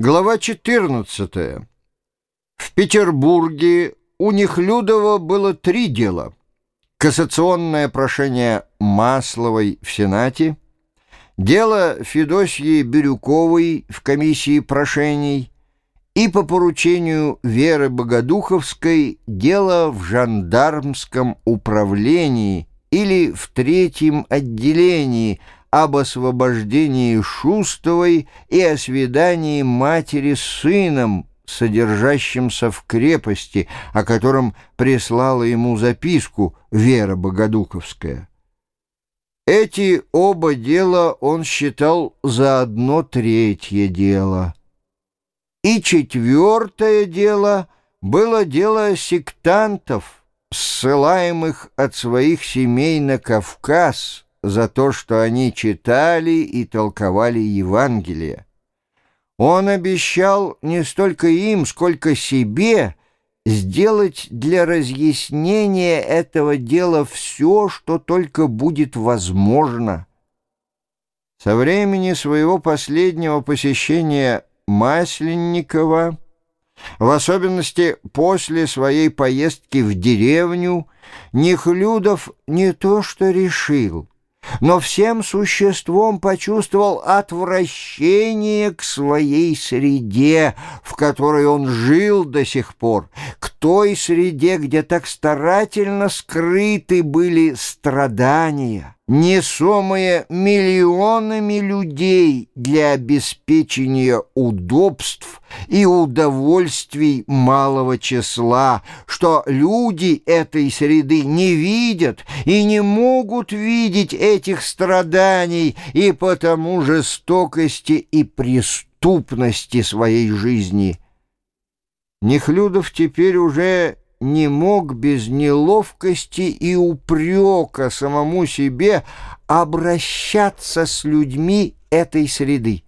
Глава 14. В Петербурге у Нехлюдова было три дела. Кассационное прошение Масловой в Сенате, дело Федосьи Бирюковой в комиссии прошений и по поручению Веры Богодуховской дело в жандармском управлении или в третьем отделении – об освобождении Шустовой и о свидании матери с сыном, содержащимся в крепости, о котором прислала ему записку Вера Богодуковская. Эти оба дела он считал за одно третье дело. И четвертое дело было дело сектантов, ссылаемых от своих семей на Кавказ, за то, что они читали и толковали Евангелие. Он обещал не столько им, сколько себе сделать для разъяснения этого дела все, что только будет возможно. Со времени своего последнего посещения Масленникова, в особенности после своей поездки в деревню, Нехлюдов не то что решил — но всем существом почувствовал отвращение к своей среде, в которой он жил до сих пор, к той среде, где так старательно скрыты были страдания несомые миллионами людей для обеспечения удобств и удовольствий малого числа, что люди этой среды не видят и не могут видеть этих страданий и потому жестокости и преступности своей жизни. Нехлюдов теперь уже не мог без неловкости и упрека самому себе обращаться с людьми этой среды.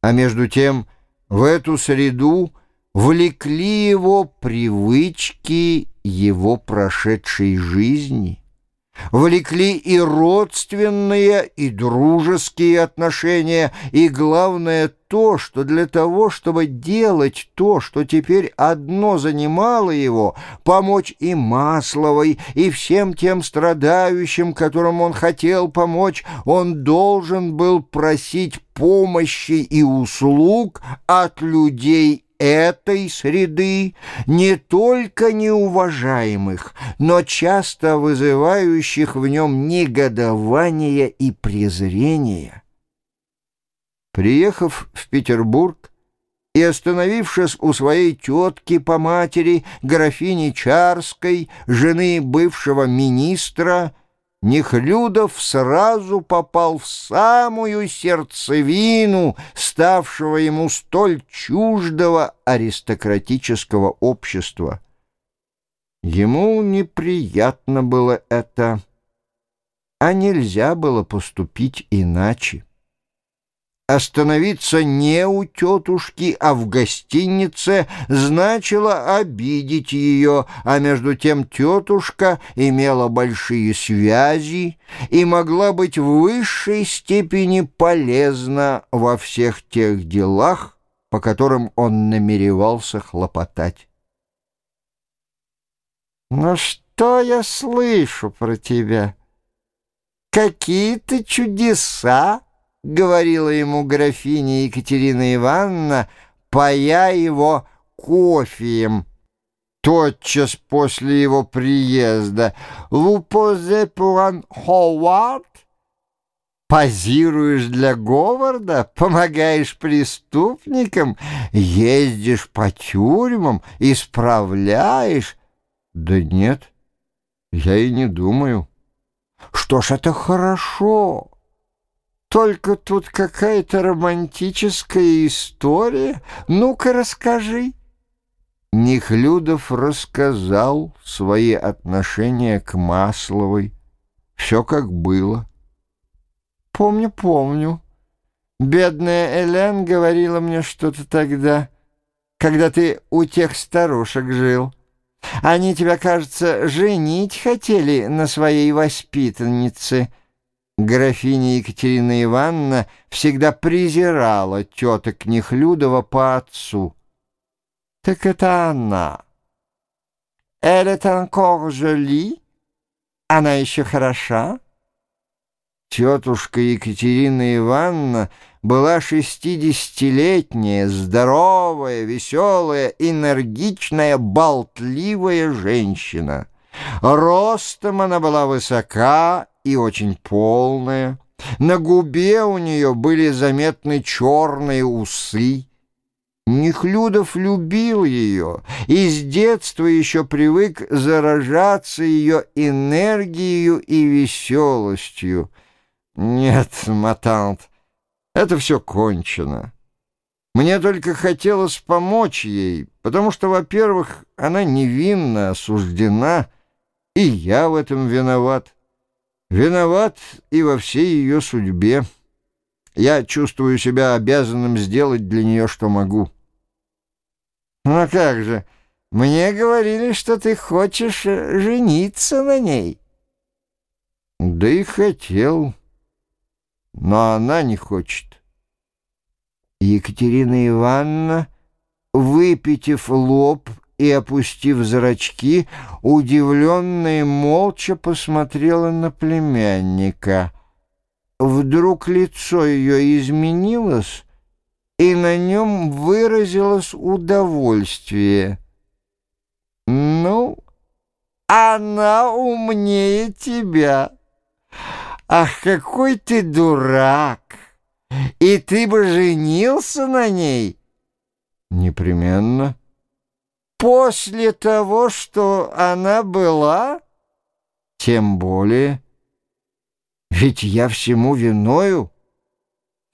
А между тем в эту среду влекли его привычки его прошедшей жизни влекли и родственные, и дружеские отношения, и главное то, что для того, чтобы делать то, что теперь одно занимало его, помочь и Масловой, и всем тем страдающим, которым он хотел помочь, он должен был просить помощи и услуг от людей этой среды, не только неуважаемых, но часто вызывающих в нем негодование и презрение. Приехав в Петербург и остановившись у своей тетки по матери, графини Чарской, жены бывшего министра, Нехлюдов сразу попал в самую сердцевину ставшего ему столь чуждого аристократического общества. Ему неприятно было это, а нельзя было поступить иначе. Остановиться не у тетушки, а в гостинице значило обидеть ее, а между тем тетушка имела большие связи и могла быть в высшей степени полезна во всех тех делах, по которым он намеревался хлопотать. «Но что я слышу про тебя? Какие-то чудеса!» — говорила ему графиня Екатерина Ивановна, пая его кофеем. Тотчас после его приезда «Лупозе пуран Ховард?» Позируешь для Говарда, помогаешь преступникам, ездишь по тюрьмам, исправляешь. Да нет, я и не думаю. Что ж, это хорошо. Только тут какая-то романтическая история. Ну-ка, расскажи». Нехлюдов рассказал свои отношения к Масловой. Все как было. «Помню, помню. Бедная Элен говорила мне что-то тогда, когда ты у тех старушек жил. Они тебя, кажется, женить хотели на своей воспитаннице». Графиня Екатерина Ивановна всегда презирала теток Нехлюдова по отцу. «Так это она. Elle est encore jolie? Она еще хороша?» Тетушка Екатерина Ивановна была шестидесятилетняя, здоровая, веселая, энергичная, болтливая женщина. Ростом она была высока и очень полная. На губе у нее были заметны черные усы. Нехлюдов любил ее и с детства еще привык заражаться ее энергией и веселостью. Нет, матант, это все кончено. Мне только хотелось помочь ей, потому что, во-первых, она невинно осуждена, и я в этом виноват. Виноват и во всей ее судьбе. Я чувствую себя обязанным сделать для нее, что могу. Ну как же, мне говорили, что ты хочешь э, жениться на ней. Да и хотел, но она не хочет. Екатерина Ивановна, выпитив лоб, и, опустив зрачки, удивленно и молча посмотрела на племянника. Вдруг лицо ее изменилось, и на нем выразилось удовольствие. «Ну, она умнее тебя. Ах, какой ты дурак! И ты бы женился на ней?» «Непременно». После того, что она была? Тем более. Ведь я всему виною.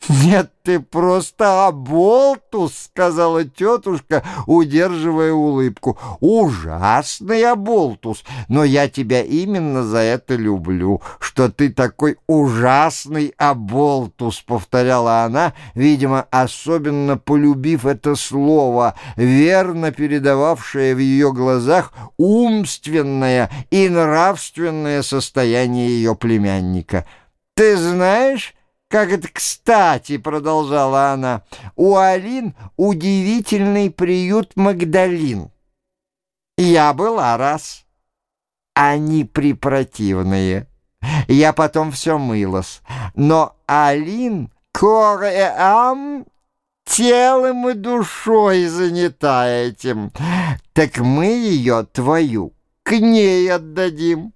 «Нет, ты просто оболтус», — сказала тетушка, удерживая улыбку. «Ужасный оболтус, но я тебя именно за это люблю, что ты такой ужасный оболтус», — повторяла она, видимо, особенно полюбив это слово, верно передававшее в ее глазах умственное и нравственное состояние ее племянника. «Ты знаешь...» «Как это кстати!» — продолжала она. «У Алин удивительный приют Магдалин. Я была раз. Они припротивные. Я потом все мылась. Но Алин кореам телом и душой занята этим. Так мы ее, твою, к ней отдадим.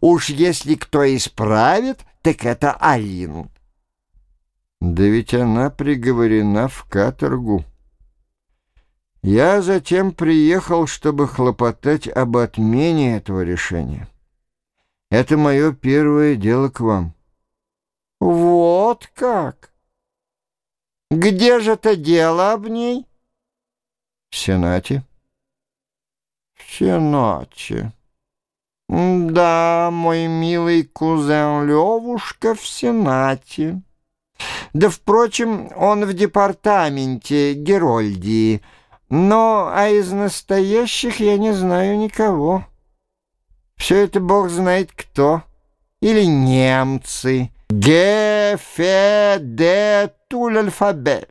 Уж если кто исправит, так это Алин». Да ведь она приговорена в каторгу. Я затем приехал, чтобы хлопотать об отмене этого решения. Это мое первое дело к вам. Вот как? Где же это дело об ней? В Сенате. В Сенате. Да, мой милый кузен Левушка в Сенате. Да, впрочем, он в департаменте Герольдии. Но, а из настоящих я не знаю никого. Все это бог знает кто. Или немцы. Гефе де туль альфабет.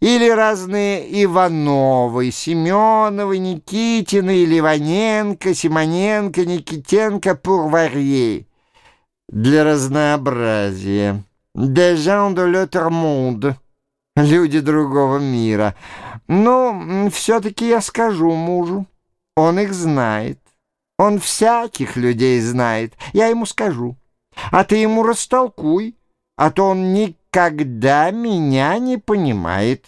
Или разные Ивановы, Семеновы, Никитины, Ливаненко, Симоненко, Никитенко, Пурварье. Для разнообразия. «Des gens de l'autre monde» — люди другого мира. Ну, все-таки я скажу мужу. Он их знает. Он всяких людей знает. Я ему скажу. А ты ему растолкуй, а то он никогда меня не понимает».